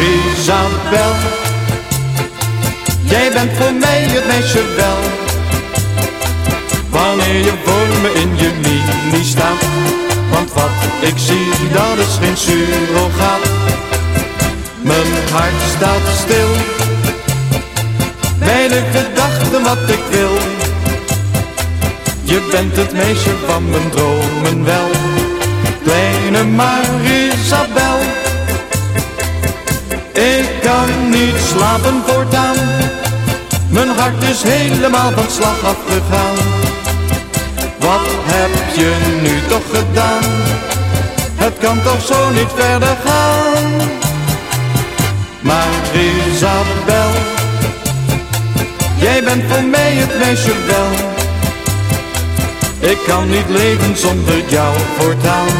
Marisabel, jij bent voor mij het meisje wel. Wanneer je voor me in je mini staat, want wat ik zie dat is geen surrogaat. Mijn hart staat stil, bij de gedachte wat ik wil. Je bent het meisje van mijn dromen wel, kleine Marisabel. Slapen voortaan, mijn hart is helemaal van slag afgegaan. Wat heb je nu toch gedaan? Het kan toch zo niet verder gaan? Maar Isabel, jij bent voor mij het meisje wel. Ik kan niet leven zonder jou voortaan,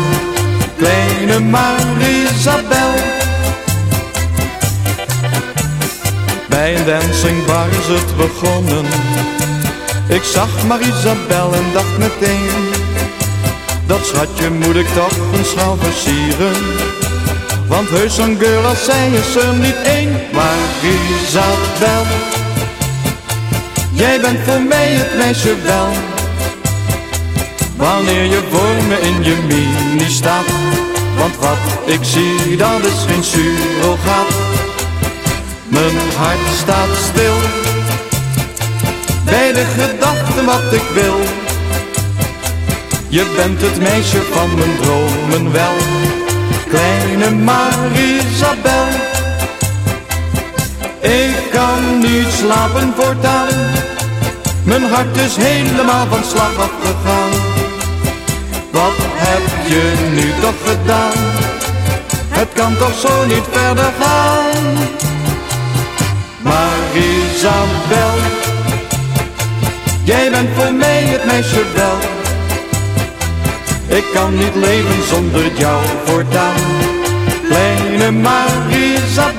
kleine Marisabel. Bij een dancing bar is het begonnen. Ik zag Marisabel en dacht meteen, dat schatje moet ik toch een schouw versieren. Want heus zo'n girl als zij is er niet één, Marisabel. Jij bent voor mij het meisje wel. Wanneer je voor me in je mini staat, want wat ik zie dat is geen surrogaat. Mijn hart staat stil bij de gedachte wat ik wil. Je bent het meisje van mijn dromen wel, kleine Marisabel. Ik kan niet slapen voortaan, mijn hart is helemaal van slag afgegaan. Wat heb je nu toch gedaan? Het kan toch zo niet verder gaan? Jij bent voor mij het meisje wel. Ik kan niet leven zonder jou voortaan, kleine Marisabel.